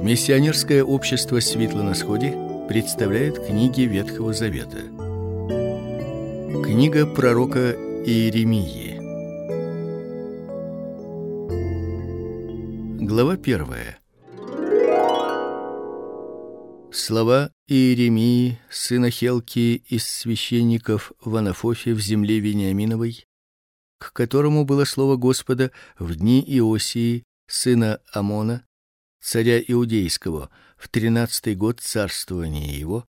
Миссионерское общество Светло на сходе представляет книги Ветхого Завета. Книга пророка Иеремии. Глава первая. Слова Иеремии, сына Хелки из священников в Анафофе в земле Вениаминовой, к которому было слово Господа в дни Иосии, сына Амона, царя иудейского, в тринадцатый год царствования его,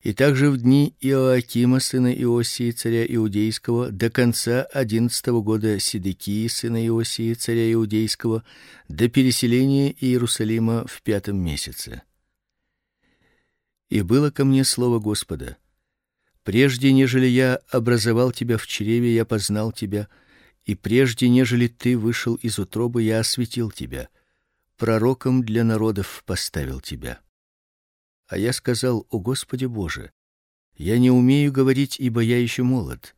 и также в дни Иоакима сына Иосии царя иудейского до конца одиннадцатого года Сидекии сына Иосии царя иудейского до переселения Иерусалима в пятом месяце. И было ко мне слово Господа: прежде нежели я образовал тебя в чреве, я познал тебя, и прежде нежели ты вышел из утробы, я осветил тебя пророком для народов поставил тебя. А я сказал: "О Господи Боже, я не умею говорить, ибо я еще молод".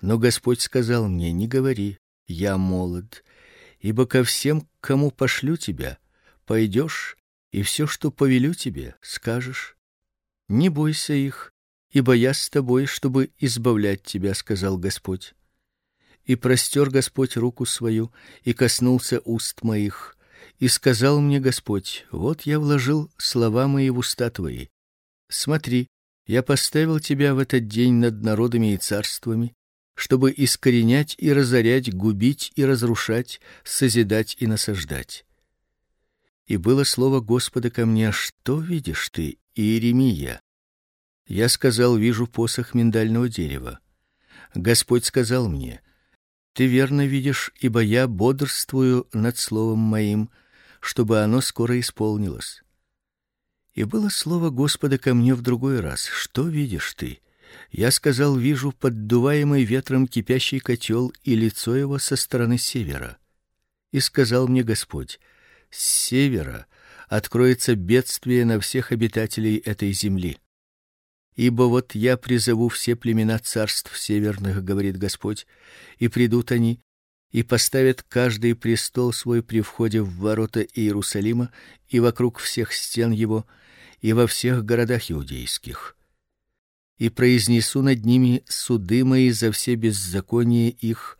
Но Господь сказал мне: "Не говори, я молод, ибо ко всем, кому пошлю тебя, пойдешь и все, что повелю тебе, скажешь. Не бойся их, ибо я с тобой, чтобы избавлять тебя", сказал Господь. И простер Господь руку свою и коснулся уст моих и сказал мне Господь: вот я вложил слова мои в уста твои. Смотри, я поставил тебя в этот день над народами и царствами, чтобы искоренять и разорять, губить и разрушать, созидать и насаждать. И было слово Господа ко мне: что видишь ты, Иеремия? Я сказал: вижу посох миндального дерева. Господь сказал мне: ты верно видишь, ибо я бодрствую над словом моим, чтобы оно скоро исполнилось. И было слово Господа ко мне в другой раз: "Что видишь ты?" Я сказал: "Вижу поддуваемый ветром кипящий котел и лицо его со стороны севера". И сказал мне Господь: "С севера откроется бедствие на всех обитателей этой земли. Ибо вот я призову все племена царств северных, говорит Господь, и придут они и поставят каждый престол свой при входе в ворота Иерусалима и вокруг всех стен его и во всех городах иудейских. И произнесу над ними суды мои за все беззакония их,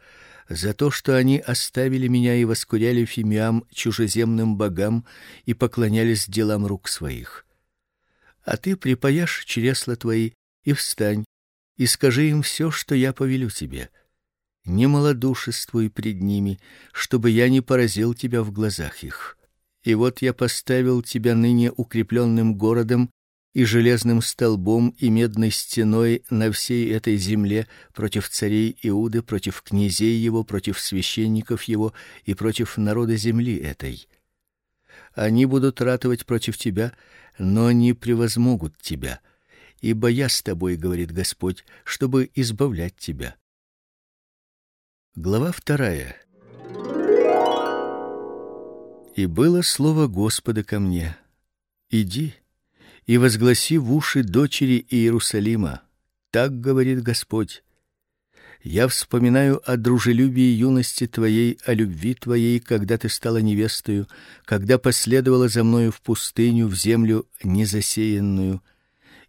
за то, что они оставили меня и воскуряли фимиам чужеземным богам и поклонялись делам рук своих. А ты припаяшь чресла твои и встань и скажи им все, что я повелю тебе не малодушествуй пред ними, чтобы я не поразил тебя в глазах их. И вот я поставил тебя ныне укрепленным городом и железным столбом и медной стеной на всей этой земле против царей Иуды, против князей его, против священников его и против народа земли этой. Они будут ратовать против тебя, но не превозмогут тебя, ибо я с тобой, говорит Господь, чтобы избавлять тебя. Глава вторая. И было слово Господа ко мне: Иди и возгласи в уши дочери Иерусалима: так говорит Господь: Я вспоминаю о дружелюбии юности твоей, о любви твоей, когда ты стала невестою, когда последовала за мною в пустыню, в землю незасеянную.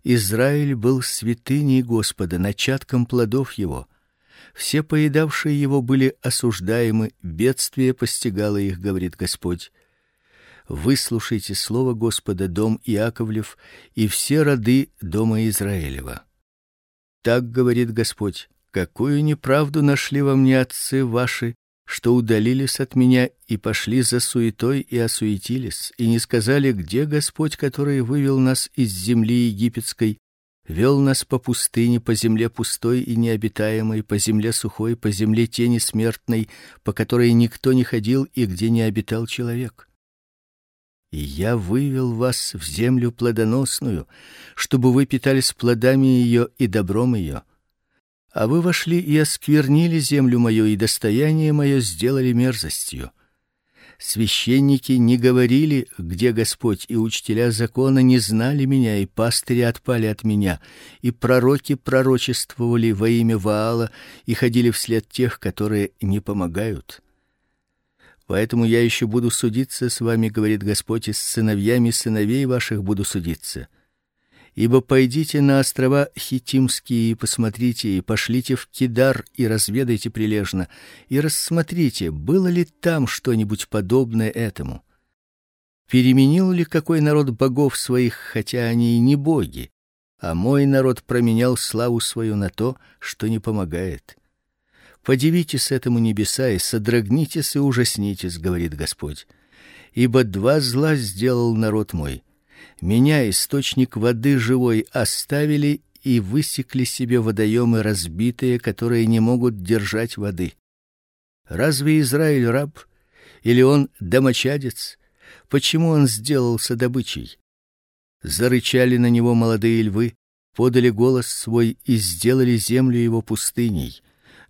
Израиль был святыней Господа, начатком плодов его все поедавшие его были осуждаемы, бедствие постигало их, говорит Господь. Выслушайте слово Господа, дом Иаковлев и все роды дома Израилева. Так говорит Господь: какую неправду нашли во мне отцы ваши, что удалились от меня и пошли за суетой и осуетились, и не сказали, где Господь, который вывел нас из земли египетской, вел нас по пустыне, по земле пустой и необитаемой, по земле сухой, по земле тени смертной, по которой никто не ходил и где не обитал человек. И я вывел вас в землю плодоносную, чтобы вы питались плодами ее и добром ее. А вы вошли и осквернили землю мою и достояние мое сделали мерзостью священники не говорили, где Господь, и учителя закона не знали меня, и пастыри отпали от меня, и пророки пророчествовали во имя Ваала и ходили вслед тех, которые не помогают. Поэтому я еще буду судиться с вами, говорит Господь, и с сыновьями сыновей ваших буду судиться. Ибо пойдите на острова Хитимские и посмотрите, и пошлите в Кидар и разведайте прилежно, и рассмотрите, было ли там что-нибудь подобное этому. Переменил ли какой народ богов своих, хотя они и не боги, а мой народ променял славу свою на то, что не помогает. Подивитесь этому небеса и содрогнитесь и ужаснитесь, говорит Господь. Ибо два зла сделал народ мой меня, источник воды живой, оставили и высекли себе водоемы разбитые, которые не могут держать воды. Разве Израиль раб или он домочадец? Почему он сделался добычей? Зарычали на него молодые львы, подали голос свой и сделали землю его пустыней.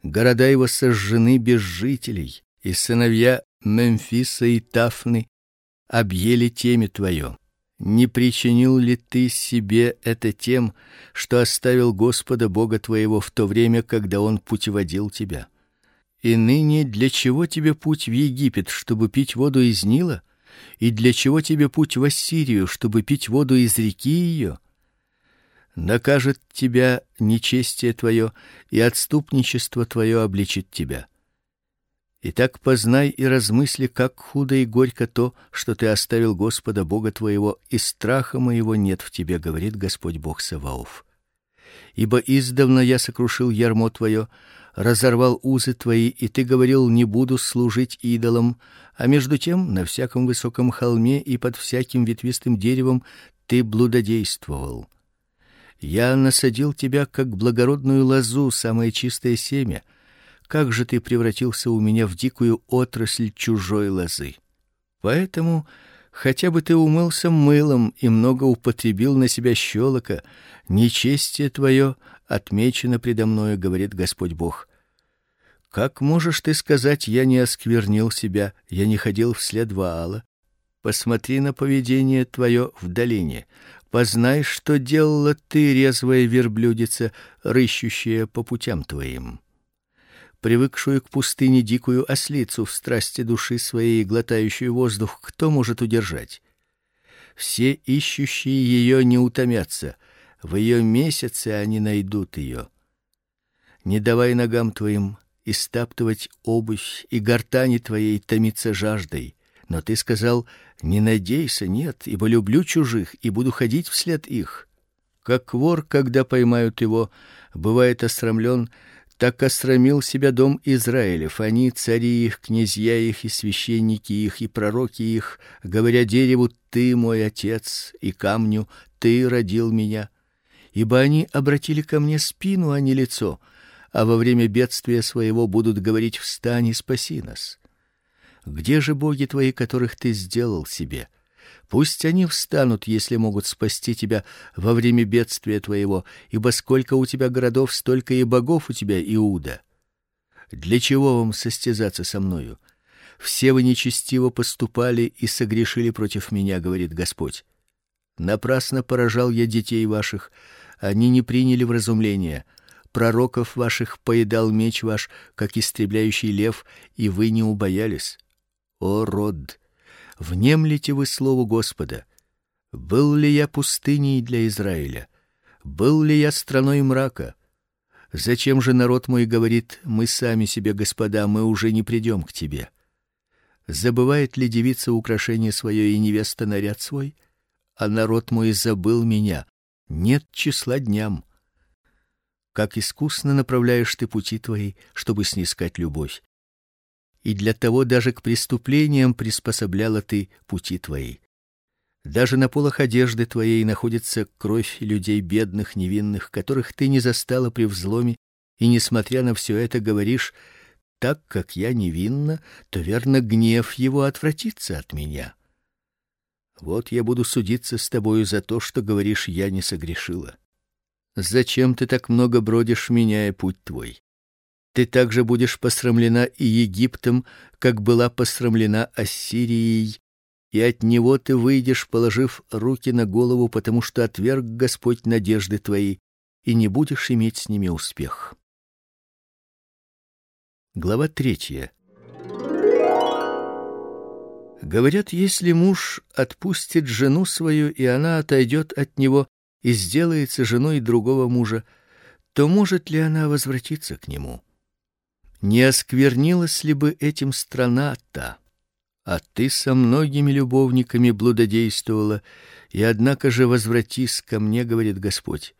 Города его сожжены без жителей, и сыновья Мемфиса и Тафны объели темя твое. Не причинил ли ты себе это тем, что оставил Господа Бога твоего в то время, когда он путеводил тебя? И ныне для чего тебе путь в Египет, чтобы пить воду из Нила? И для чего тебе путь в Ассирию, чтобы пить воду из реки ее? Накажет тебя нечестие твое, и отступничество твое обличит тебя. Итак, познай и размысли, как худо и горько то, что ты оставил Господа Бога твоего, и страха моего нет в тебе, говорит Господь Бог Саваоф. Ибо издавна я сокрушил ярмо твое, разорвал узы твои, и ты говорил: не буду служить идолам, а между тем на всяком высоком холме и под всяким ветвистым деревом ты блудодействовал. Я насадил тебя как благородную лозу, самое чистое семя как же ты превратился у меня в дикую отрасль чужой лозы. Поэтому хотя бы ты умылся мылом и много употребил на себя щелока, нечестие твое отмечено предо мною, говорит Господь Бог. Как можешь ты сказать: я не осквернил себя, я не ходил вслед Ваала? Посмотри на поведение твое в долине, познай, что делала ты, резвая верблюдица, рыщущая по путям твоим привыкшую к пустыне дикую ослицу в страсти души своей, глотающую воздух, кто может удержать? Все ищущие ее не утомятся, в ее месяце они найдут ее. Не давай ногам твоим истаптывать обувь и гортани твоей томиться жаждой. Но ты сказал: не надейся, нет, ибо люблю чужих и буду ходить вслед их. Как вор, когда поймают его, бывает осрамлен, так осрамил себя дом Израилев, они цари их, князья их и священники их и пророки их, говоря дереву: ты мой отец, и камню: ты родил меня. Ибо они обратили ко мне спину, а не лицо, а во время бедствия своего будут говорить: встань и спаси нас. Где же боги твои, которых ты сделал себе? Пусть они встанут, если могут спасти тебя во время бедствия твоего, ибо сколько у тебя городов, столько и богов у тебя, Иуда. Для чего вам состязаться со мною? Все вы нечестиво поступали и согрешили против меня, говорит Господь. Напрасно поражал я детей ваших, они не приняли вразумления. Пророков ваших поедал меч ваш, как истребляющий лев, и вы не убоялись. О род, внемлите вы слову Господа. Был ли я пустыней для Израиля? Был ли я страной мрака? Зачем же народ мой говорит: мы сами себе господа, мы уже не придем к тебе? Забывает ли девица украшение свое и невеста наряд свой? А народ мой забыл меня. Нет числа дням. Как искусно направляешь ты пути твои, чтобы снискать любовь и для того даже к преступлениям приспособляла ты пути твои. Даже на полах одежды твоей находится кровь людей бедных, невинных, которых ты не застала при взломе, и несмотря на все это говоришь: так как я невинна, то верно гнев его отвратится от меня. Вот я буду судиться с тобою за то, что говоришь: я не согрешила. Зачем ты так много бродишь, меняя путь твой? Ты также будешь посрамлена и Египтом, как была посрамлена Ассирией, и от него ты выйдешь, положив руки на голову, потому что отверг Господь надежды твои, и не будешь иметь с ними успех. Глава третья. Говорят, если муж отпустит жену свою, и она отойдет от него и сделается женой другого мужа, то может ли она возвратиться к нему? Не осквернилась ли бы этим страна-то? А ты со многими любовниками блудодействовала, и однако же возвратись ко мне, говорит Господь.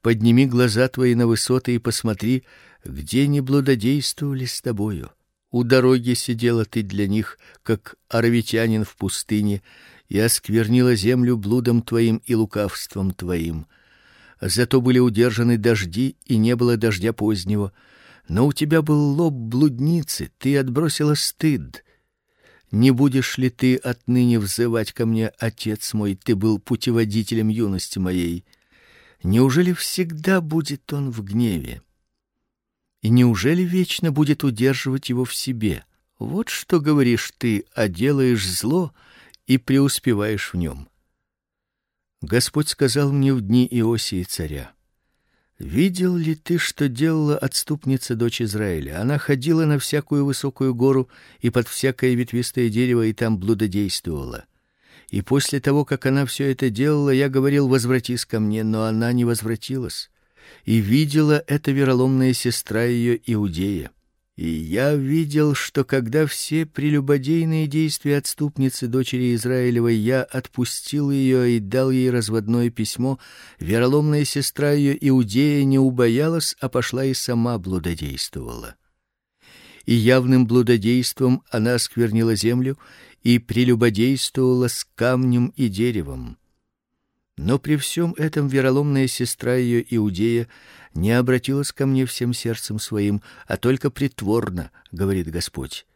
Подними глаза твои на высоты и посмотри, где не блудодействовали с тобою. У дороги сидела ты для них, как аравитянин в пустыне, и осквернила землю блудом твоим и лукавством твоим. Зато были удержаны дожди, и не было дождя позднего. Но у тебя был лоб блудницы, ты отбросила стыд. Не будешь ли ты отныне взывать ко мне, отец мой, ты был путеводителем юности моей? Неужели всегда будет он в гневе? И неужели вечно будет удерживать его в себе? Вот что говоришь ты, а делаешь зло и преуспеваешь в нем. Господь сказал мне в дни Иосии царя: Видел ли ты, что делала отступница дочь Израиля? Она ходила на всякую высокую гору и под всякое ветвистое дерево и там блудодействовала. И после того, как она все это делала, я говорил: "Возвратись ко мне", но она не возвратилась и видела эта вероломная сестра ее Иудея. И я видел, что когда все прелюбодейные действия отступницы дочери Израилевой я отпустил ее и дал ей разводное письмо, вероломная сестра ее Иудея не убоялась, а пошла и сама блудодействовала. И явным блудодейством она осквернила землю и прелюбодействовала с камнем и деревом. Но при всем этом вероломная сестра ее Иудея не обратилась ко мне всем сердцем своим, а только притворно, говорит Господь.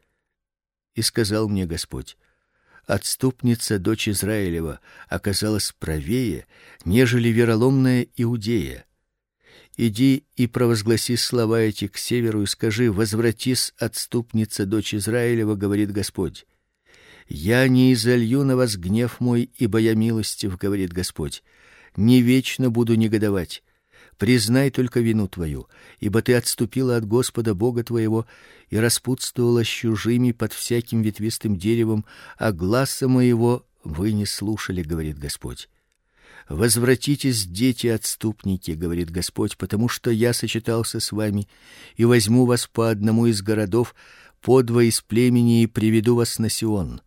И сказал мне Господь: отступница дочь Израилева оказалась правее, нежели вероломная Иудея. Иди и провозгласи слова эти к северу и скажи: возвратись, отступница дочь Израилева, говорит Господь. Я не изолью на вас гнев мой, ибо я милостив, говорит Господь. Не вечно буду негодовать. Признай только вину твою, ибо ты отступила от Господа Бога твоего и распутствовала с чужими под всяким ветвистым деревом, а гласа моего вы не слушали, говорит Господь. Возвратитесь, дети отступники, говорит Господь, потому что я сочетался с вами и возьму вас по одному из городов, по два из племени и приведу вас на Сион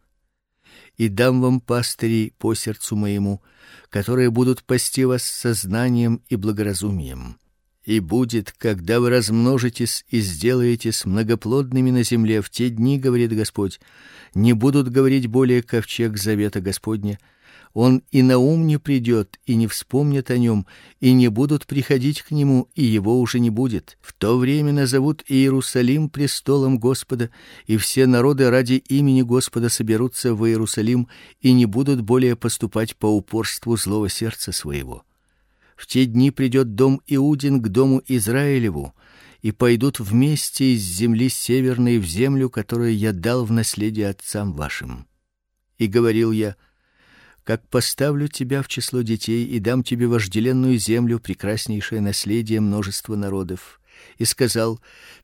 и дам вам пастырей по сердцу моему, которые будут пасти вас со знанием и благоразумием. И будет, когда вы размножитесь и сделаетесь многоплодными на земле в те дни, говорит Господь, не будут говорить более ковчег завета Господня, он и на ум не придет, и не вспомнят о нем, и не будут приходить к нему, и его уже не будет. В то время назовут Иерусалим престолом Господа, и все народы ради имени Господа соберутся в Иерусалим и не будут более поступать по упорству злого сердца своего. В те дни придет дом Иудин к дому Израилеву, и пойдут вместе из земли северной в землю, которую я дал в наследие отцам вашим. И говорил я: как поставлю тебя в число детей и дам тебе вожделенную землю, прекраснейшее наследие множества народов, и сказал: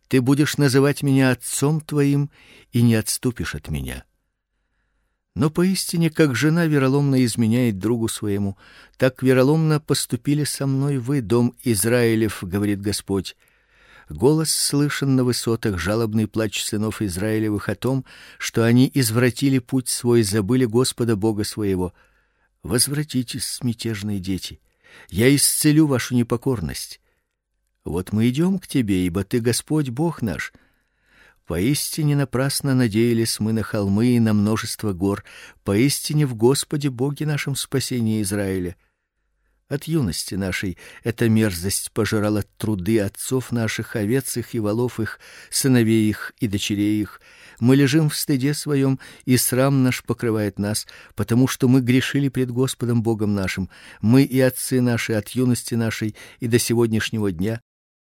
ты будешь называть меня отцом твоим и не отступишь от меня. Но поистине, как жена вероломно изменяет другу своему, так вероломно поступили со мной вы, дом Израилев, говорит Господь. Голос слышен на высотах, жалобный плач сынов Израилевых о том, что они извратили путь свой, забыли Господа Бога своего. Возвратитесь, мятежные дети. Я исцелю вашу непокорность. Вот мы идем к тебе, ибо ты Господь Бог наш. Поистине напрасно надеялись мы на холмы и на множество гор, поистине в Господе Боге нашем спасение Израиля. От юности нашей эта мерзость пожирала труды отцов наших, овец их и волов их, сыновей их и дочерей их. Мы лежим в стыде своем, и срам наш покрывает нас, потому что мы грешили пред Господом Богом нашим, мы и отцы наши от юности нашей и до сегодняшнего дня,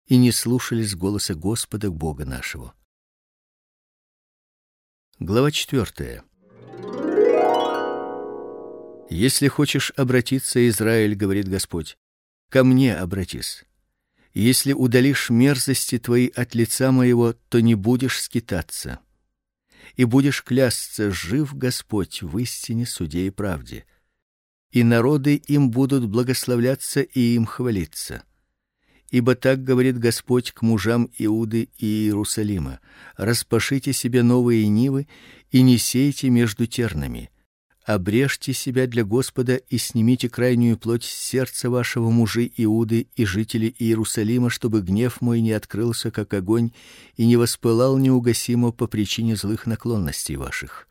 и не слушались голоса Господа Бога нашего. Глава четвертая. Если хочешь обратиться, Израиль, говорит Господь, ко мне обратись. Если удалишь мерзости твои от лица моего, то не будешь скитаться. и будешь клясться: жив Господь в истине, суде и правде. И народы им будут благословляться и им хвалиться. Ибо так говорит Господь к мужам Иуды и Иерусалима: распашите себе новые нивы и не сейте между тернами обрежьте себя для Господа и снимите крайнюю плоть с сердца вашего мужи Иуды и жители Иерусалима, чтобы гнев мой не открылся как огонь и не воспылал неугасимо по причине злых наклонностей ваших.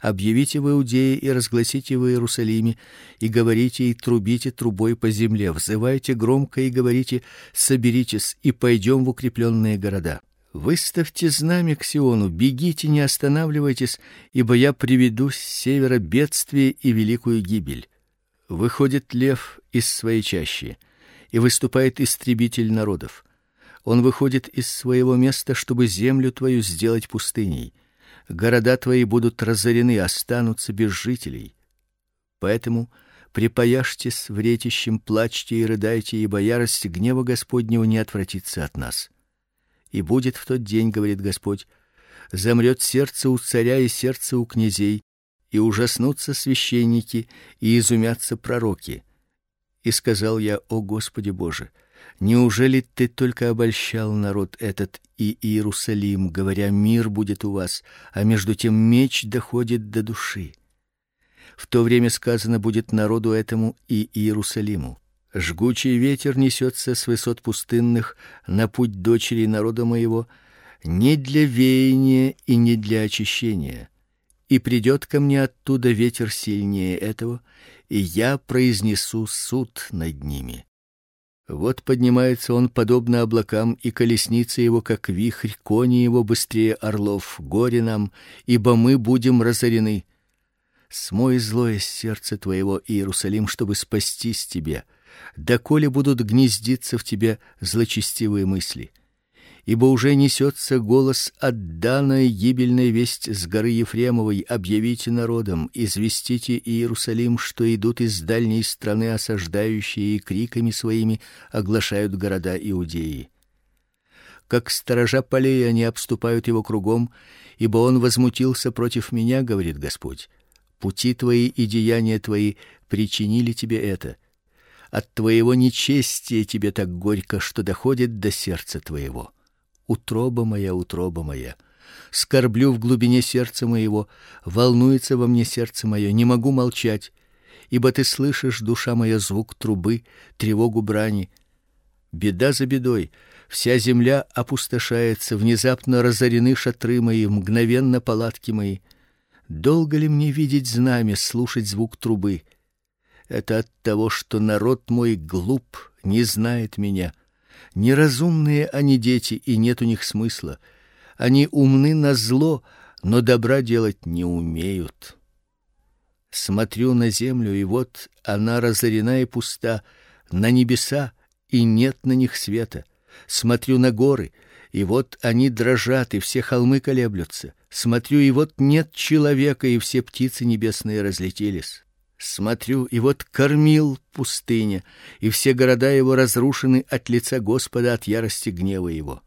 Объявите в Иудее и разгласите в Иерусалиме и говорите и трубите трубой по земле, взывайте громко и говорите: соберитесь и пойдем в укрепленные города. Выставьте знамя к Сиону, бегите, не останавливайтесь, ибо я приведу с севера бедствие и великую гибель. Выходит лев из своей чащи, и выступает истребитель народов. Он выходит из своего места, чтобы землю твою сделать пустыней. Города твои будут разорены, останутся без жителей. Поэтому припаяшьтесь в ретищем, плачьте и рыдайте, ибо ярость гнева Господнего не отвратится от нас. И будет в тот день, говорит Господь, замрет сердце у царя и сердце у князей, и ужаснутся священники и изумятся пророки. И сказал я: О Господи Боже, неужели ты только обольщал народ этот и Иерусалим, говоря: мир будет у вас, а между тем меч доходит до души? В то время сказано будет народу этому и Иерусалиму: Жгучий ветер несется с высот пустынных на путь дочери народа моего, не для веяния и не для очищения. И придет ко мне оттуда ветер сильнее этого, и я произнесу суд над ними. Вот поднимается он подобно облакам, и колесница его как вихрь, кони его быстрее орлов. Горе нам, ибо мы будем разорены. Смой злое сердце твоего, Иерусалим, чтобы спастись тебе доколе будут гнездиться в тебе злочестивые мысли. Ибо уже несется голос от данной гибельной весть с горы Ефремовой: объявите народам, известите Иерусалим, что идут из дальней страны осаждающие и криками своими оглашают города Иудеи. Как сторожа полей они обступают его кругом, ибо он возмутился против меня, говорит Господь. Пути твои и деяния твои причинили тебе это от твоего нечестия тебе так горько, что доходит до сердца твоего. Утроба моя, утроба моя, скорблю в глубине сердца моего, волнуется во мне сердце мое, не могу молчать, ибо ты слышишь, душа моя, звук трубы, тревогу брани. Беда за бедой, вся земля опустошается, внезапно разорены шатры мои, мгновенно палатки мои. Долго ли мне видеть знамя, слушать звук трубы? Это от того, что народ мой глуп, не знает меня. Неразумные они дети, и нет у них смысла. Они умны на зло, но добра делать не умеют. Смотрю на землю, и вот она разорена и пуста, на небеса, и нет на них света. Смотрю на горы, и вот они дрожат, и все холмы колеблются. Смотрю, и вот нет человека, и все птицы небесные разлетелись. Смотрю, и вот кормил пустыня, и все города его разрушены от лица Господа от ярости гнева его.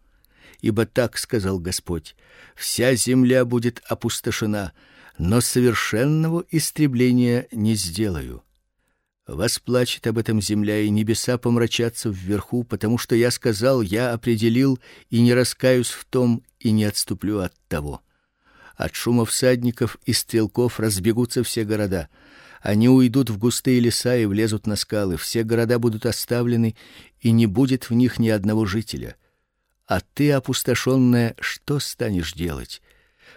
Ибо так сказал Господь: вся земля будет опустошена, но совершенного истребления не сделаю. Восплачет об этом земля, и небеса помрачатся вверху, потому что я сказал, я определил и не раскаюсь в том и не отступлю от того. От шума всадников и стрелков разбегутся все города они уйдут в густые леса и влезут на скалы, все города будут оставлены, и не будет в них ни одного жителя. А ты, опустошенная, что станешь делать?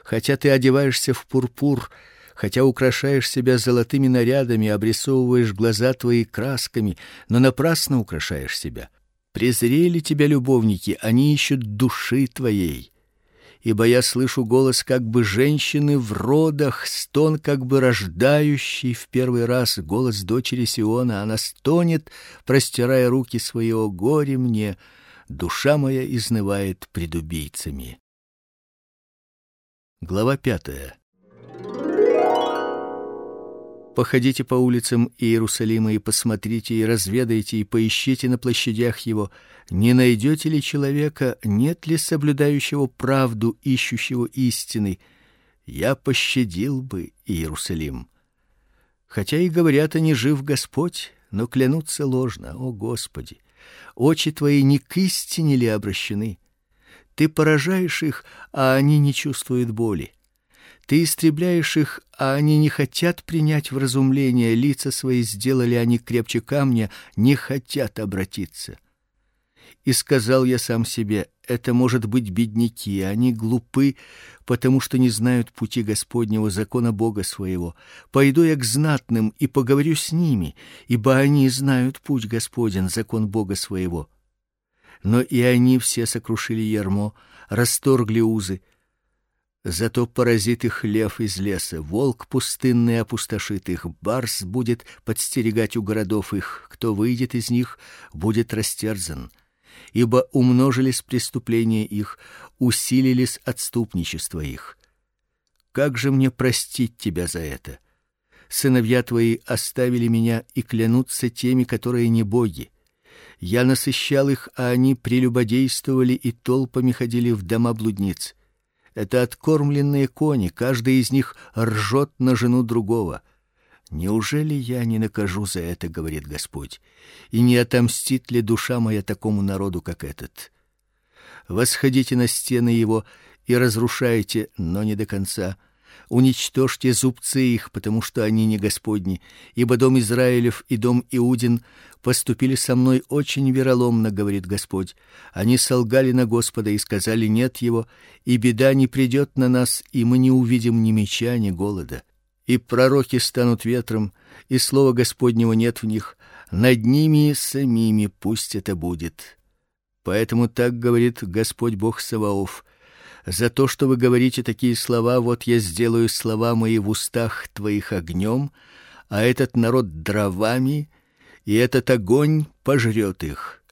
Хотя ты одеваешься в пурпур, хотя украшаешь себя золотыми нарядами, обрисовываешь глаза твои красками, но напрасно украшаешь себя. Презрели тебя любовники, они ищут души твоей ибо я слышу голос как бы женщины в родах, стон как бы рождающий в первый раз, голос дочери Сиона, она стонет, простирая руки свои, о горе мне, душа моя изнывает пред убийцами. Глава пятая. Походите по улицам Иерусалима и посмотрите и разведайте и поищите на площадях его, не найдете ли человека, нет ли соблюдающего правду, ищущего истины. я пощадил бы Иерусалим. Хотя и говорят они жив Господь, но клянутся ложно. О, Господи, очи твои не к истине ли обращены? Ты поражаешь их, а они не чувствуют боли. Ты истребляешь их, а они не хотят принять вразумление, лица свои сделали они крепче камня, не хотят обратиться. И сказал я сам себе: это может быть бедняки, они глупы, потому что не знают пути Господнего закона Бога своего. Пойду я к знатным и поговорю с ними, ибо они знают путь Господен, закон Бога своего. Но и они все сокрушили ярмо, расторгли узы. Зато поразит их лев из леса, волк пустынный опустошит их, барс будет подстерегать у городов их, кто выйдет из них, будет растерзан ибо умножились преступления их, усилились отступничество их. Как же мне простить тебя за это? Сыновья твои оставили меня и клянутся теми, которые не боги. Я насыщал их, а они прелюбодействовали и толпами ходили в дома блудниц. Это откормленные кони, каждый из них ржет на жену другого. Неужели я не накажу за это, говорит Господь, и не отомстит ли душа моя такому народу, как этот? Восходите на стены его и разрушайте, но не до конца. Уничтожьте зубцы их, потому что они не Господни, ибо дом Израилев и дом Иудин поступили со мной очень вероломно, говорит Господь. Они солгали на Господа и сказали: нет его, и беда не придет на нас, и мы не увидим ни меча, ни голода и пророки станут ветром, и слова Господнего нет в них, над ними самими пусть это будет. Поэтому так говорит Господь Бог Саваоф: за то, что вы говорите такие слова, вот я сделаю слова мои в устах твоих огнем, а этот народ дровами, и этот огонь пожрет их.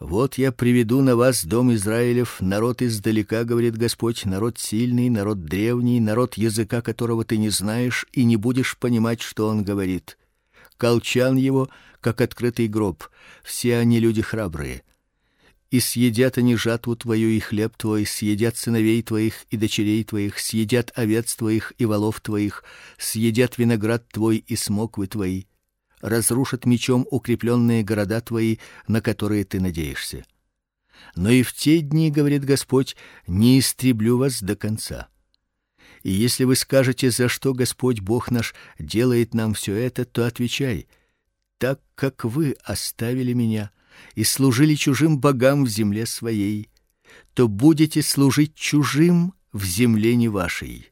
Вот я приведу на вас дом Израилев, народ издалека, говорит Господь, народ сильный, народ древний, народ языка которого ты не знаешь и не будешь понимать, что он говорит. Колчан его, как открытый гроб. Все они люди храбрые. И съедят они жатву твою и хлеб твой, съедят сыновей твоих и дочерей твоих, съедят овец твоих и волов твоих, съедят виноград твой и смоквы твои разрушат мечом укрепленные города твои, на которые ты надеешься. Но и в те дни, говорит Господь, не истреблю вас до конца. И если вы скажете, за что Господь Бог наш делает нам все это, то отвечай: так как вы оставили меня и служили чужим богам в земле своей, то будете служить чужим в земле не вашей.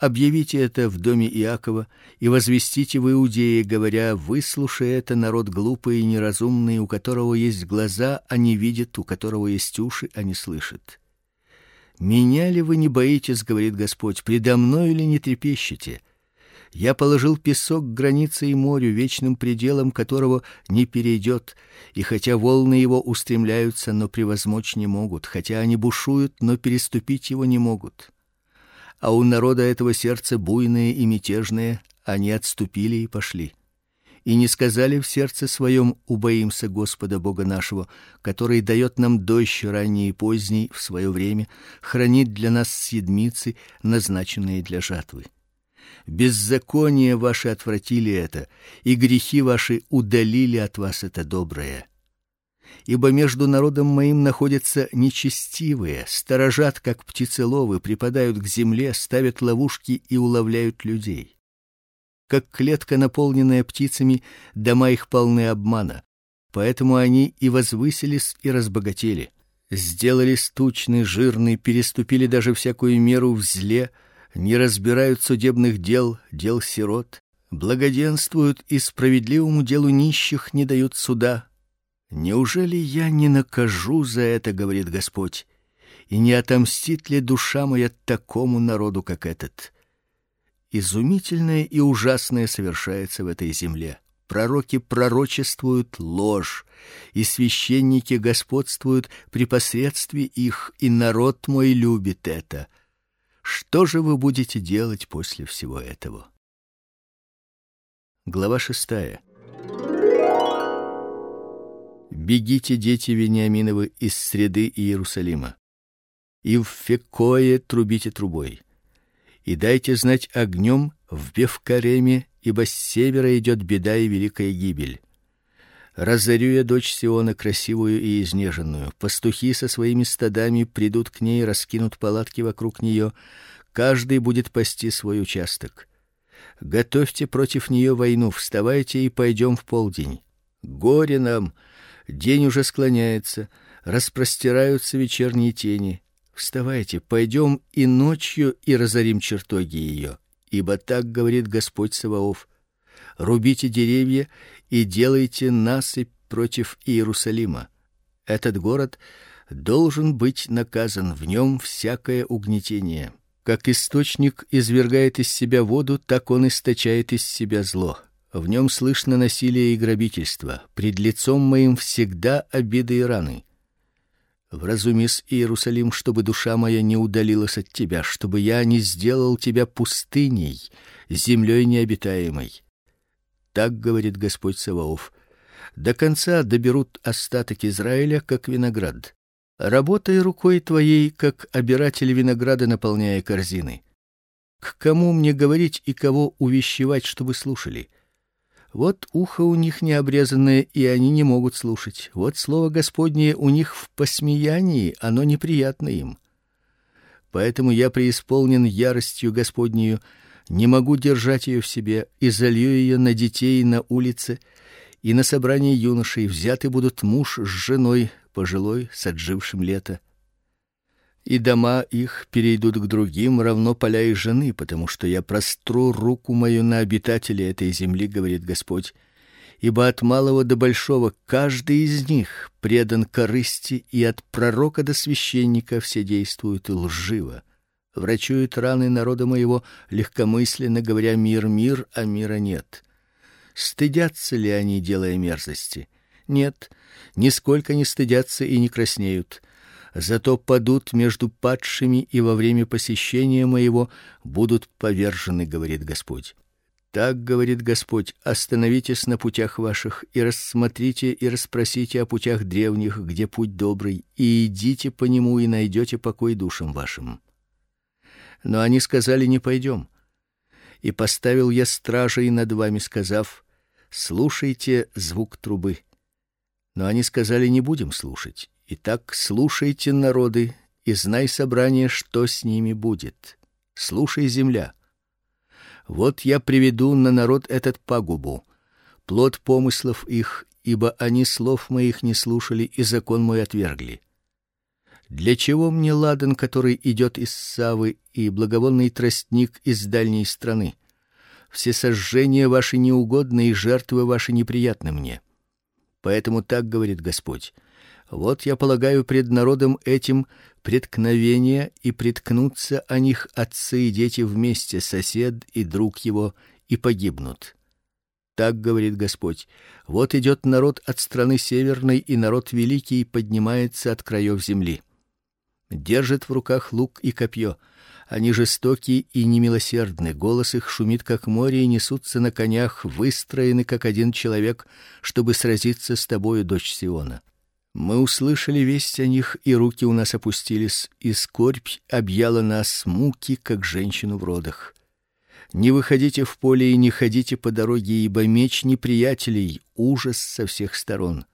Объявите это в доме Иакова и возвестите в Иудее, говоря: выслушай это народ глупый и неразумный, у которого есть глаза, а не видит, у которого есть уши, а не слышит. Меня ли вы не боитесь, говорит Господь, предо мной ли не трепещете? Я положил песок к границе и морю, вечным пределом которого не перейдет, и хотя волны его устремляются, но превозмочь не могут, хотя они бушуют, но переступить его не могут а у народа этого сердце буйное и мятежное, они отступили и пошли. И не сказали в сердце своем: убоимся Господа Бога нашего, который дает нам дождь ранний и поздний в свое время, хранит для нас седмицы, назначенные для жатвы. Беззаконие ваши отвратили это, и грехи ваши удалили от вас это доброе ибо между народом моим находятся нечестивые, сторожат, как птицеловы, припадают к земле, ставят ловушки и уловляют людей. Как клетка, наполненная птицами, дома их полны обмана. Поэтому они и возвысились и разбогатели. Сделались тучны, жирны, переступили даже всякую меру в зле, не разбирают судебных дел, дел сирот, благоденствуют и справедливому делу нищих не дают суда, Неужели я не накажу за это, говорит Господь, и не отомстит ли душа моя такому народу, как этот? Изумительное и ужасное совершается в этой земле. Пророки пророчествуют ложь, и священники господствуют при посредстве их, и народ мой любит это. Что же вы будете делать после всего этого? Глава шестая. Бегите, дети Вениаминовы, из среды Иерусалима. И в Фекое трубите трубой. и дайте знать огнем в Бевкареме, ибо с севера идет беда и великая гибель. Разорю я дочь Сиона красивую и изнеженную. Пастухи со своими стадами придут к ней, раскинут палатки вокруг нее, каждый будет пасти свой участок. Готовьте против нее войну, вставайте и пойдем в полдень. Горе нам, день уже склоняется, распростираются вечерние тени. Вставайте, пойдем и ночью и разорим чертоги ее, ибо так говорит Господь Саваоф: рубите деревья и делайте насыпь против Иерусалима. Этот город должен быть наказан, в нем всякое угнетение. Как источник извергает из себя воду, так он источает из себя зло. В нем слышно насилие и грабительство. Пред лицом моим всегда обиды и раны. Вразумись, Иерусалим, чтобы душа моя не удалилась от тебя, чтобы я не сделал тебя пустыней, землей необитаемой. Так говорит Господь Саваоф. До конца доберут остаток Израиля, как виноград. Работай рукой твоей, как обиратель винограда, наполняя корзины. К кому мне говорить и кого увещевать, чтобы слушали? Вот ухо у них не обрезанное, и они не могут слушать. Вот слово Господнее у них в посмеянии, оно неприятно им. Поэтому я преисполнен яростью Господнею, не могу держать ее в себе и залью ее на детей на улице, и на собрании юношей взяты будут муж с женой, пожилой, с отжившим лето. И дома их перейдут к другим, равно поля и жены, потому что я простру руку мою на обитателей этой земли, говорит Господь. Ибо от малого до большого каждый из них предан корысти, и от пророка до священника все действуют лживо. Врачуют раны народа моего легкомысленно, говоря мир мир, а мира нет. Стыдятся ли они, делая мерзости? Нет, нисколько не стыдятся и не краснеют зато падут между падшими и во время посещения моего будут повержены, говорит Господь. Так говорит Господь: остановитесь на путях ваших и рассмотрите и расспросите о путях древних, где путь добрый, и идите по нему и найдете покой душам вашим. Но они сказали: не пойдем. И поставил я стражей над вами, сказав: слушайте звук трубы. Но они сказали: не будем слушать. Итак, слушайте, народы, и знай собрание, что с ними будет. Слушай, земля. Вот я приведу на народ этот пагубу, плод помыслов их, ибо они слов моих не слушали и закон мой отвергли. Для чего мне ладан, который идет из Савы, и благовонный тростник из дальней страны? Все сожжения ваши неугодны и жертвы ваши неприятны мне. Поэтому так говорит Господь: вот я полагаю пред народом этим преткновение, и приткнутся о них отцы и дети вместе, сосед и друг его, и погибнут. Так говорит Господь: вот идет народ от страны северной, и народ великий поднимается от краев земли. Держит в руках лук и копье. Они жестоки и немилосердны, голос их шумит как море и несутся на конях, выстроены как один человек, чтобы сразиться с тобою, дочь Сиона. Мы услышали весть о них, и руки у нас опустились, и скорбь объяла нас муки, как женщину в родах. Не выходите в поле и не ходите по дороге, ибо меч неприятелей ужас со всех сторон.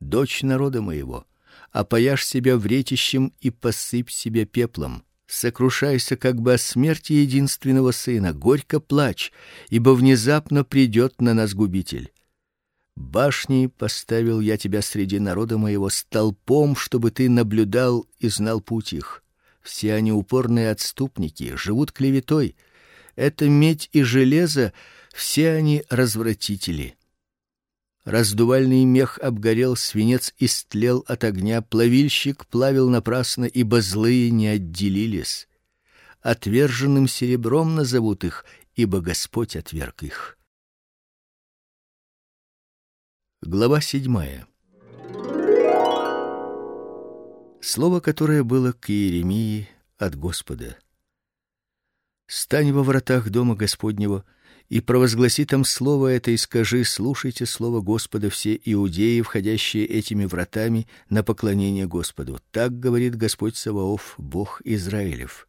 Дочь народа моего, опояшь себя вретищем и посыпь себя пеплом. Сокрушайся как бы о смерти единственного сына, горько плачь, ибо внезапно придет на нас губитель. Башней поставил я тебя среди народа моего столпом, чтобы ты наблюдал и знал путь их. Все они упорные отступники, живут клеветой. Это медь и железо, все они развратители. Раздувальный мех обгорел, свинец истлел от огня, плавильщик плавил напрасно, ибо злые не отделились. Отверженным серебром назовут их, ибо Господь отверг их. Глава седьмая. Слово, которое было к Иеремии от Господа. Стань во вратах дома Господнего и провозгласи там слово это и скажи: слушайте слово Господа все иудеи, входящие этими вратами на поклонение Господу. Так говорит Господь Саваоф, Бог Израилев.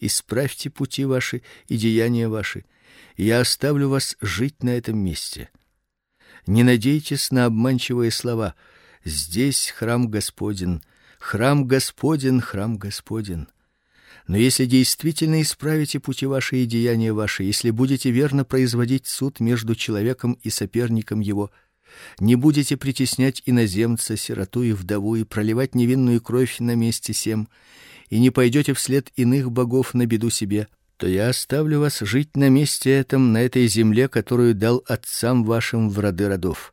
исправьте пути ваши и деяния ваши, и я оставлю вас жить на этом месте. Не надейтесь на обманчивые слова. Здесь храм Господен, храм Господен, храм Господен. Но если действительно исправите пути ваши и деяния ваши, если будете верно производить суд между человеком и соперником его, не будете притеснять иноземца, сироту и вдову и проливать невинную кровь на месте сем, и не пойдете вслед иных богов на беду себе, то я оставлю вас жить на месте этом, на этой земле, которую дал отцам вашим в роды родов.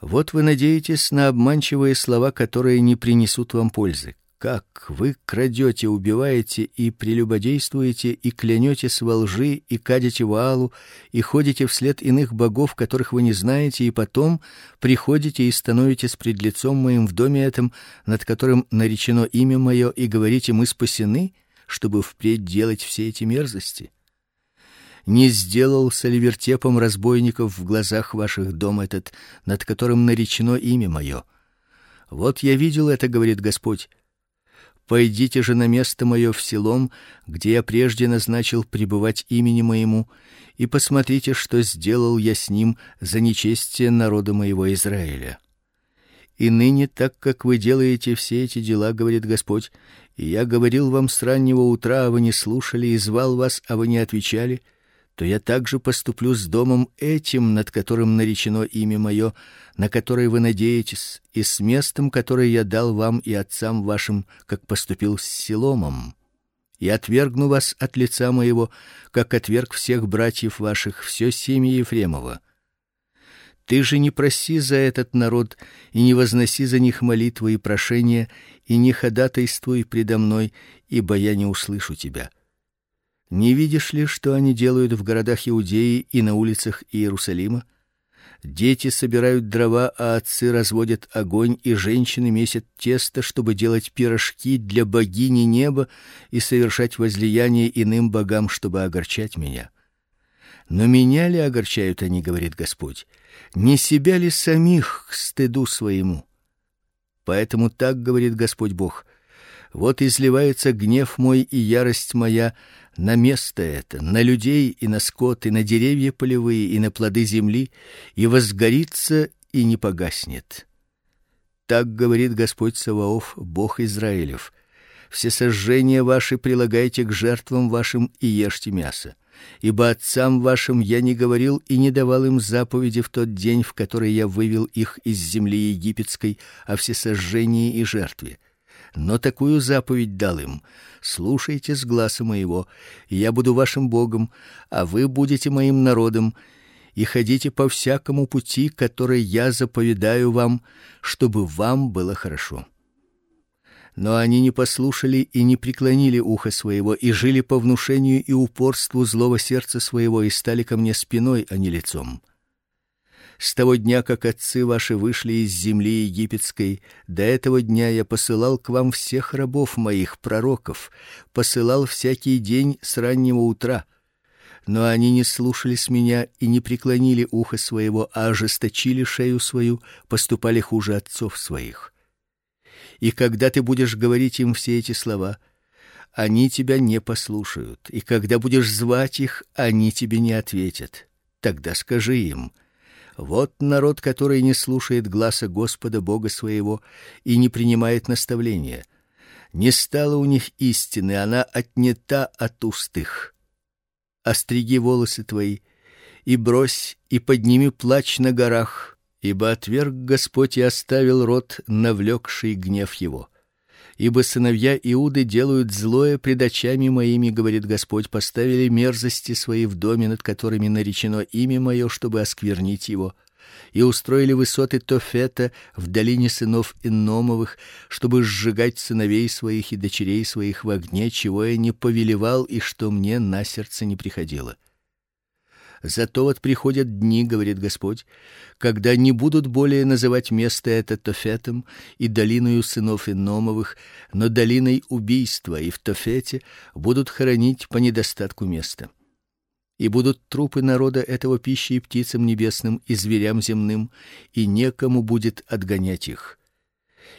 Вот вы надеетесь на обманчивые слова, которые не принесут вам пользы. Как вы крадете, убиваете и прелюбодействуете и клянетесь во лжи и кадите Ваалу и ходите вслед иных богов, которых вы не знаете, и потом приходите и становитесь пред лицом моим в доме этом, над которым наречено имя мое, и говорите: мы спасены, чтобы впредь делать все эти мерзости. Не сделался ли вертепом разбойников в глазах ваших дом этот, над которым наречено имя мое? Вот я видел это, говорит Господь Пойдите же на место мое в селом, где я прежде назначил пребывать имени моему, и посмотрите, что сделал я с ним за нечестие народа моего Израиля. И ныне, так как вы делаете все эти дела, говорит Господь, и я говорил вам с раннего утра, а вы не слушали, и звал вас, а вы не отвечали, то я также поступлю с домом этим, над которым наречено имя мое, на которое вы надеетесь, и с местом, которое я дал вам и отцам вашим, как поступил с Силомом. И отвергну вас от лица моего, как отверг всех братьев ваших, все семя Ефремова. Ты же не проси за этот народ и не возноси за них молитвы и прошения, и не ходатайствуй предо мной, ибо я не услышу тебя. Не видишь ли, что они делают в городах Иудеи и на улицах Иерусалима? Дети собирают дрова, а отцы разводят огонь, и женщины месят тесто, чтобы делать пирожки для богини неба и совершать возлияние иным богам, чтобы огорчать меня. Но меня ли огорчают они, говорит Господь? Не себя ли самих к стыду своему? Поэтому так говорит Господь Бог: вот изливается гнев мой и ярость моя на место это, на людей и на скот, и на деревья полевые, и на плоды земли, и возгорится и не погаснет. Так говорит Господь Саваоф, Бог Израилев: все сожжения ваши прилагайте к жертвам вашим и ешьте мясо. Ибо отцам вашим я не говорил и не давал им заповеди в тот день, в который я вывел их из земли египетской о всесожжении и жертве но такую заповедь дал им: слушайте с гласа моего, и я буду вашим Богом, а вы будете моим народом, и ходите по всякому пути, который я заповедаю вам, чтобы вам было хорошо. Но они не послушали и не преклонили ухо своего и жили по внушению и упорству злого сердца своего и стали ко мне спиной, а не лицом. С того дня, как отцы ваши вышли из земли египетской, до этого дня я посылал к вам всех рабов моих пророков, посылал всякий день с раннего утра. Но они не слушались меня и не преклонили ухо своего, а ожесточили шею свою, поступали хуже отцов своих. И когда ты будешь говорить им все эти слова, они тебя не послушают, и когда будешь звать их, они тебе не ответят. Тогда скажи им: вот народ, который не слушает гласа Господа Бога своего и не принимает наставления. Не стало у них истины, она отнята от уст их. Остриги волосы твои и брось и подними плач на горах, ибо отверг Господь и оставил род, навлекший гнев его. Ибо сыновья Иуды делают злое пред очами моими, говорит Господь, поставили мерзости свои в доме, над которыми наречено имя мое, чтобы осквернить его, и устроили высоты Тофета в долине сынов Инномовых, чтобы сжигать сыновей своих и дочерей своих в огне, чего я не повелевал и что мне на сердце не приходило. Зато вот приходят дни, говорит Господь, когда не будут более называть место это Тофетом и долиною сынов Иномовых, но долиной убийства, и в Тофете будут хоронить по недостатку места. И будут трупы народа этого пищей птицам небесным и зверям земным, и некому будет отгонять их.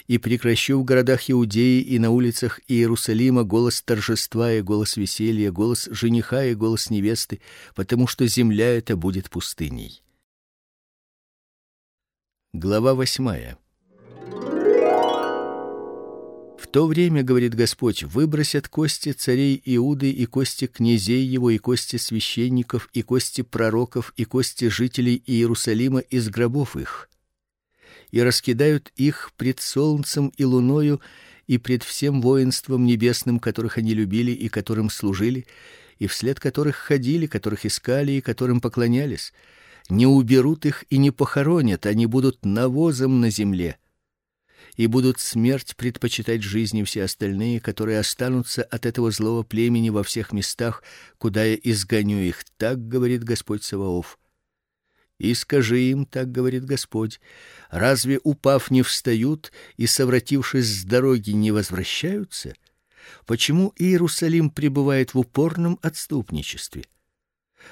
И прекращу в городах Иудеи и на улицах Иерусалима голос торжества и голос веселья, голос жениха и голос невесты, потому что земля эта будет пустыней. Глава восьмая. В то время, говорит Господь, выбросят кости царей Иуды и кости князей его и кости священников и кости пророков и кости жителей Иерусалима из гробов их и раскидают их пред солнцем и луною и пред всем воинством небесным, которых они любили и которым служили, и вслед которых ходили, которых искали и которым поклонялись. Не уберут их и не похоронят, они будут навозом на земле. И будут смерть предпочитать жизни все остальные, которые останутся от этого злого племени во всех местах, куда я изгоню их, так говорит Господь Саваоф. И скажи им, так говорит Господь: разве упав не встают и совратившись с дороги не возвращаются? Почему Иерусалим пребывает в упорном отступничестве?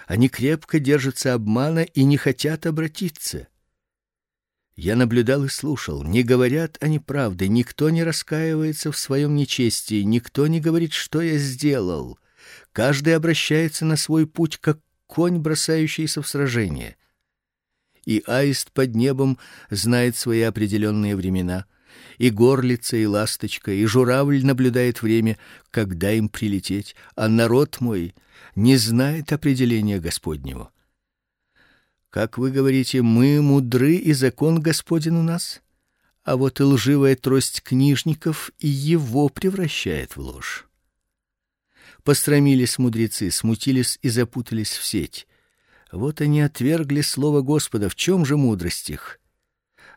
Они крепко держатся обмана и не хотят обратиться. Я наблюдал и слушал. Не говорят они правды, никто не раскаивается в своем нечестии, никто не говорит, что я сделал. Каждый обращается на свой путь, как конь, бросающийся в сражение и аист под небом знает свои определенные времена, и горлица, и ласточка, и журавль наблюдает время, когда им прилететь, а народ мой не знает определения Господнего. Как вы говорите, мы мудры и закон Господень у нас, а вот и лживая трость книжников и его превращает в ложь. Пострамились мудрецы, смутились и запутались в сеть. Вот они отвергли слово Господа, в чем же мудрость их?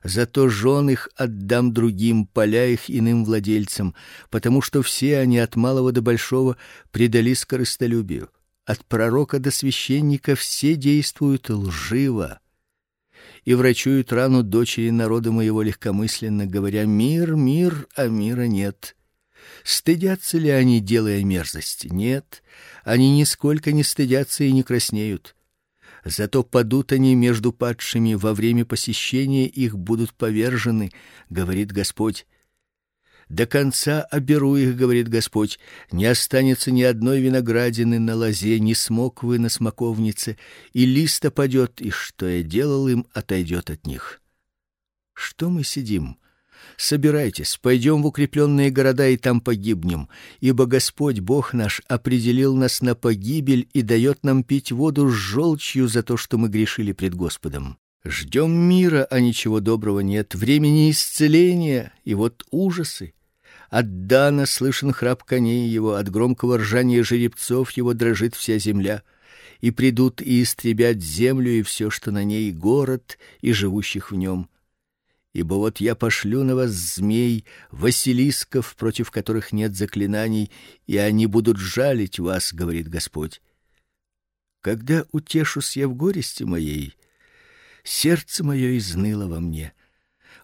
Зато жен их отдам другим, поля их иным владельцам, потому что все они от малого до большого предались корыстолюбию. От пророка до священника все действуют лживо и врачуют рану дочери народа моего легкомысленно, говоря: мир, мир, а мира нет. Стыдятся ли они, делая мерзости? Нет, они нисколько не стыдятся и не краснеют. Зато падут они между падшими во время посещения их будут повержены, говорит Господь. До конца оберу их, говорит Господь. Не останется ни одной виноградины на лозе, ни смоквы на смоковнице, и лист опадет, и что я делал им, отойдет от них. Что мы сидим? Собирайтесь, пойдем в укрепленные города и там погибнем, ибо Господь Бог наш определил нас на погибель и дает нам пить воду с желчью за то, что мы грешили пред Господом. Ждем мира, а ничего доброго нет, времени исцеления, и вот ужасы. От Дана слышен храп коней его, от громкого ржания жеребцов его дрожит вся земля. И придут и истребят землю и все, что на ней, город и живущих в нем Ибо вот я пошлю на вас змей, василисков, против которых нет заклинаний, и они будут жалить вас, говорит Господь. Когда утешусь я в горести моей, сердце мое изныло во мне.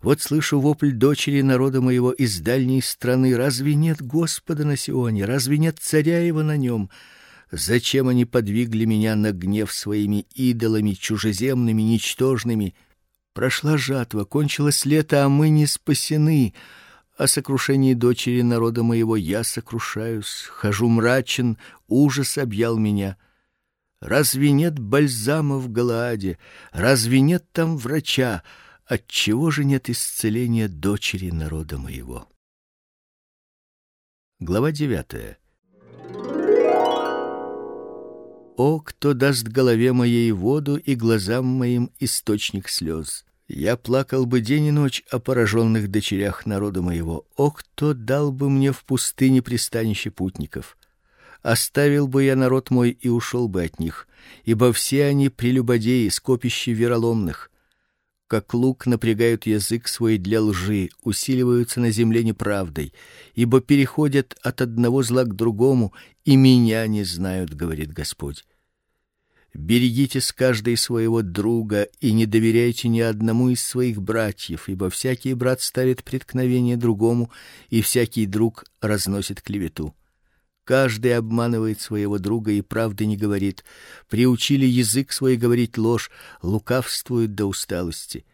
Вот слышу вопль дочери народа моего из дальней страны: разве нет Господа на Сионе, разве нет царя его на нем? Зачем они подвигли меня на гнев своими идолами чужеземными, ничтожными? Прошла жатва, кончилось лето, а мы не спасены. О сокрушении дочери народа моего я сокрушаюсь, хожу мрачен, ужас объял меня. Разве нет бальзама в Галааде? Разве нет там врача? Отчего же нет исцеления дочери народа моего? Глава девятая. О, кто даст голове моей воду и глазам моим источник слез! Я плакал бы день и ночь о пораженных дочерях народа моего. О, кто дал бы мне в пустыне пристанище путников? Оставил бы я народ мой и ушел бы от них, ибо все они прелюбодеи, скопище вероломных. Как лук напрягают язык свой для лжи, усиливаются на земле неправдой, ибо переходят от одного зла к другому и меня не знают, говорит Господь. Берегитесь каждый своего друга и не доверяйте ни одному из своих братьев, ибо всякий брат ставит преткновение другому, и всякий друг разносит клевету. Каждый обманывает своего друга и правды не говорит. Приучили язык свой говорить ложь, лукавствуют до усталости.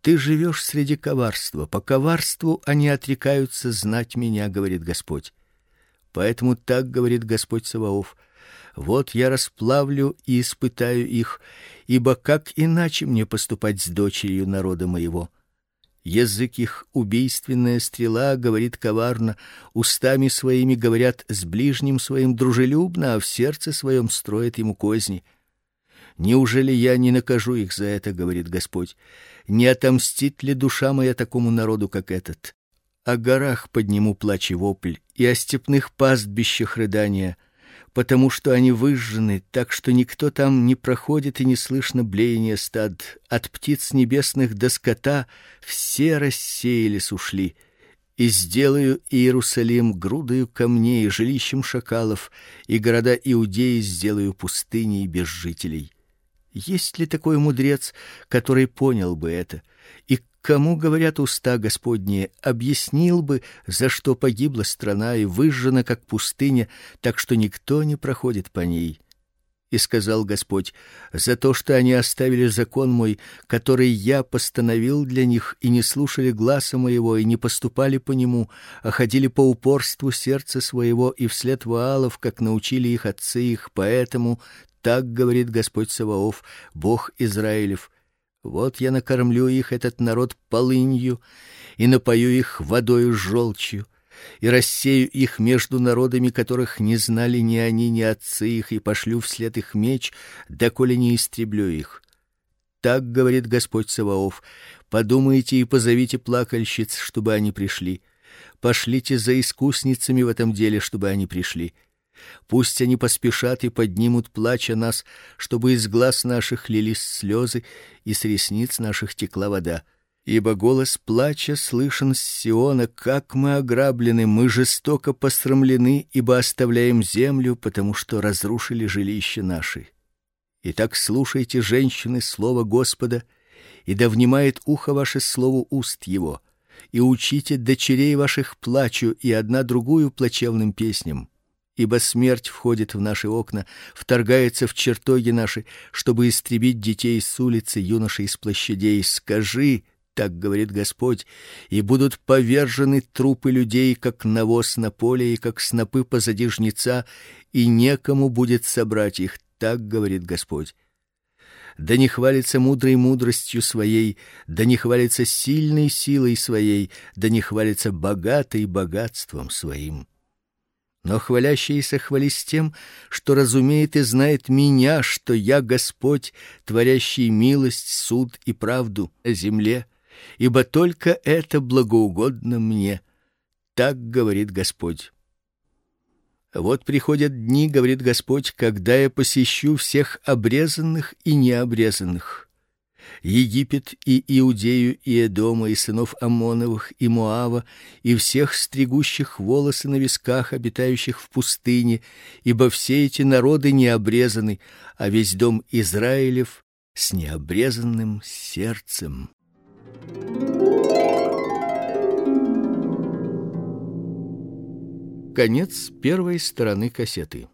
Ты живешь среди коварства, по коварству они отрекаются знать меня, говорит Господь. Поэтому так говорит Господь Саваоф: вот я расплавлю и испытаю их, ибо как иначе мне поступать с дочерью народа моего? Язык их убийственная стрела, говорит коварно, устами своими говорят с ближним своим дружелюбно, а в сердце своем строят ему козни. Неужели я не накажу их за это, говорит Господь? Не отомстит ли душа моя такому народу, как этот? О горах подниму плач и вопль, и о степных пастбищах рыдания, потому что они выжжены, так что никто там не проходит и не слышно блеяния стад. От птиц небесных до скота все рассеялись ушли. И сделаю Иерусалим грудою камней, жилищем шакалов, и города Иудеи сделаю пустыней без жителей. Есть ли такой мудрец, который понял бы это? И кому говорят уста Господние, объяснил бы, за что погибла страна и выжжена как пустыня, так что никто не проходит по ней. И сказал Господь: за то, что они оставили закон мой, который я постановил для них, и не слушали гласа моего и не поступали по нему, а ходили по упорству сердца своего и вслед Ваалов, как научили их отцы их, поэтому так говорит Господь Саваоф, Бог Израилев: вот я накормлю их этот народ полынью и напою их водой желчью и рассею их между народами, которых не знали ни они, ни отцы их, и пошлю вслед их меч, доколе не истреблю их. Так говорит Господь Саваоф: подумайте и позовите плакальщиц, чтобы они пришли. Пошлите за искусницами в этом деле, чтобы они пришли. Пусть они поспешат и поднимут плач о нас, чтобы из глаз наших лились слезы и с ресниц наших текла вода. Ибо голос плача слышен с Сиона, как мы ограблены, мы жестоко посрамлены, ибо оставляем землю, потому что разрушили жилища наши. Итак, слушайте, женщины, слово Господа, и да внимает ухо ваше слову уст его, и учите дочерей ваших плачу и одна другую плачевным песням ибо смерть входит в наши окна, вторгается в чертоги наши, чтобы истребить детей с улицы, юношей с площадей. Скажи, так говорит Господь, и будут повержены трупы людей, как навоз на поле и как снопы позади жнеца, и некому будет собрать их, так говорит Господь. Да не хвалится мудрой мудростью своей, да не хвалится сильной силой своей, да не хвалится богатой богатством своим но хвалящийся хвались тем, что разумеет и знает меня, что я Господь, творящий милость, суд и правду на земле, ибо только это благоугодно мне. Так говорит Господь. Вот приходят дни, говорит Господь, когда я посещу всех обрезанных и необрезанных Египет и Иудею и Эдома и сынов Амоновых и Моава и всех стригущих волосы на висках, обитающих в пустыне, ибо все эти народы не обрезаны, а весь дом Израилев с необрезанным сердцем. Конец первой стороны кассеты.